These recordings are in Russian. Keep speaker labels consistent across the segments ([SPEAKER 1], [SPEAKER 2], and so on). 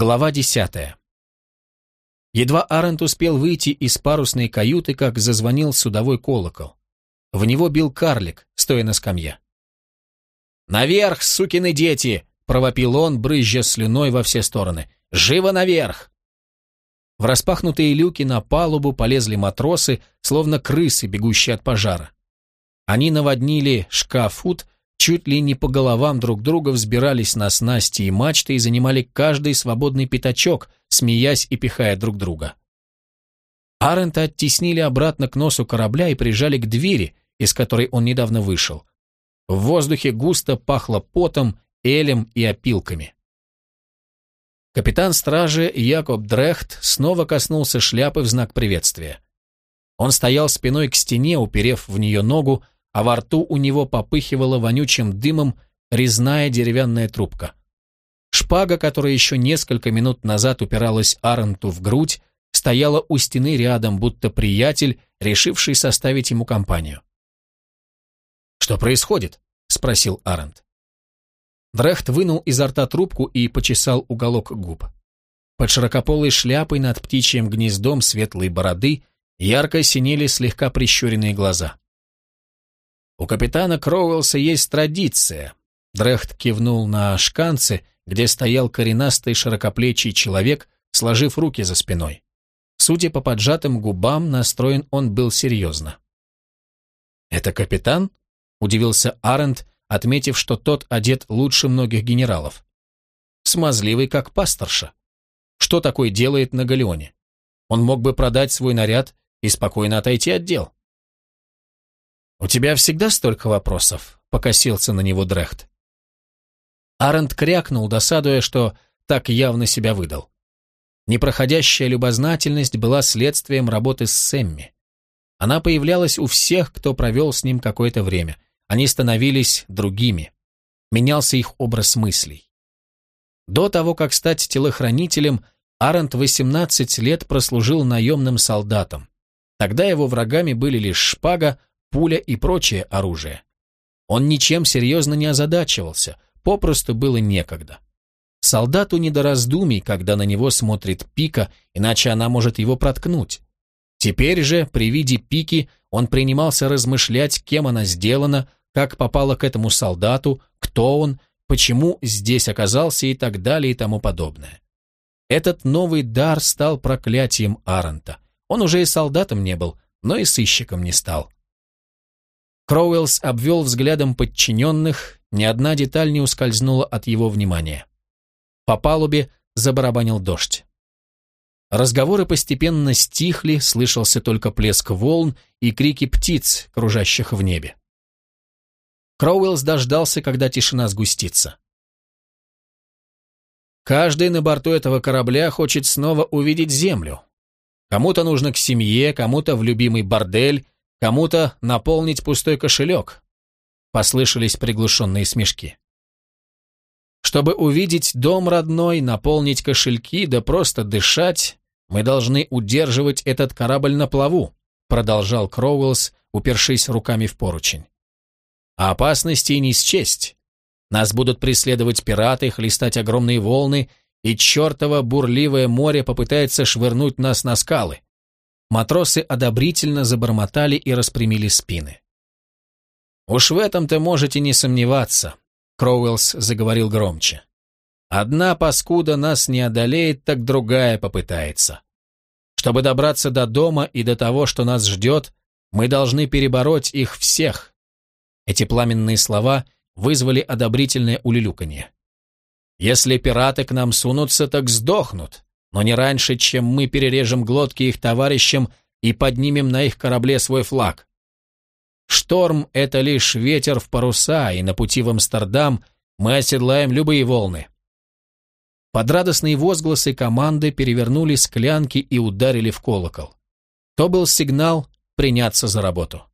[SPEAKER 1] Глава десятая. Едва Арент успел выйти из парусной каюты, как зазвонил судовой колокол. В него бил карлик, стоя на скамье. «Наверх, сукины дети!» — провопил он, брызжа слюной во все стороны. «Живо наверх!» В распахнутые люки на палубу полезли матросы, словно крысы, бегущие от пожара. Они наводнили шкафут, чуть ли не по головам друг друга взбирались на снасти и мачты и занимали каждый свободный пятачок, смеясь и пихая друг друга. Арента оттеснили обратно к носу корабля и прижали к двери, из которой он недавно вышел. В воздухе густо пахло потом, элем и опилками. Капитан стражи Якоб Дрехт снова коснулся шляпы в знак приветствия. Он стоял спиной к стене, уперев в нее ногу, а во рту у него попыхивала вонючим дымом резная деревянная трубка. Шпага, которая еще несколько минут назад упиралась Аренту в грудь, стояла у стены рядом, будто приятель, решивший составить ему компанию. «Что происходит?» — спросил Арент. Дрехт вынул изо рта трубку и почесал уголок губ. Под широкополой шляпой над птичьим гнездом светлой бороды ярко синели слегка прищуренные глаза. У капитана Кроуэлса есть традиция. Дрехт кивнул на шканцы, где стоял коренастый широкоплечий человек, сложив руки за спиной. Судя по поджатым губам, настроен он был серьезно. «Это капитан?» — удивился Арент, отметив, что тот одет лучше многих генералов. Смазливый, как пасторша. Что такое делает на галеоне? Он мог бы продать свой наряд и спокойно отойти от дел. «У тебя всегда столько вопросов?» — покосился на него Дрехт. Арент крякнул, досадуя, что так явно себя выдал. Непроходящая любознательность была следствием работы с Сэмми. Она появлялась у всех, кто провел с ним какое-то время. Они становились другими. Менялся их образ мыслей. До того, как стать телохранителем, Арент 18 лет прослужил наемным солдатом. Тогда его врагами были лишь шпага, пуля и прочее оружие. Он ничем серьезно не озадачивался, попросту было некогда. Солдату не до раздумий, когда на него смотрит пика, иначе она может его проткнуть. Теперь же, при виде пики, он принимался размышлять, кем она сделана, как попала к этому солдату, кто он, почему здесь оказался и так далее и тому подобное. Этот новый дар стал проклятием Аронта. Он уже и солдатом не был, но и сыщиком не стал. Кроуэллс обвел взглядом подчиненных, ни одна деталь не ускользнула от его внимания. По палубе забарабанил дождь. Разговоры постепенно стихли, слышался только плеск волн и крики птиц, кружащих в небе. Кроуэллс дождался, когда тишина сгустится. Каждый на борту этого корабля хочет снова увидеть землю. Кому-то нужно к семье, кому-то в любимый бордель, Кому-то наполнить пустой кошелек. Послышались приглушенные смешки. Чтобы увидеть дом родной, наполнить кошельки, да просто дышать, мы должны удерживать этот корабль на плаву, продолжал Кроуэллс, упершись руками в поручень. А опасностей не счесть. Нас будут преследовать пираты, хлестать огромные волны, и чертово бурливое море попытается швырнуть нас на скалы. Матросы одобрительно забормотали и распрямили спины. «Уж в этом-то можете не сомневаться», — Кроуэллс заговорил громче. «Одна паскуда нас не одолеет, так другая попытается. Чтобы добраться до дома и до того, что нас ждет, мы должны перебороть их всех». Эти пламенные слова вызвали одобрительное улюлюканье. «Если пираты к нам сунутся, так сдохнут но не раньше, чем мы перережем глотки их товарищам и поднимем на их корабле свой флаг. Шторм — это лишь ветер в паруса, и на пути в Амстердам мы оседлаем любые волны. Под радостные возгласы команды перевернули склянки и ударили в колокол. То был сигнал приняться за работу.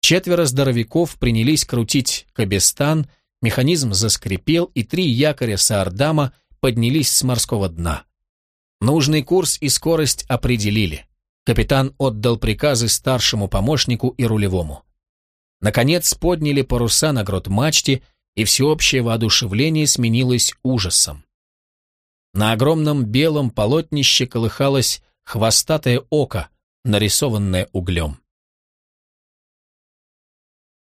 [SPEAKER 1] Четверо здоровяков принялись крутить кабестан, механизм заскрипел, и три якоря Саардама поднялись с морского дна. Нужный курс и скорость определили. Капитан отдал приказы старшему помощнику и рулевому. Наконец подняли паруса на грот мачте, и всеобщее воодушевление сменилось ужасом. На огромном белом полотнище колыхалось хвостатое око, нарисованное углем.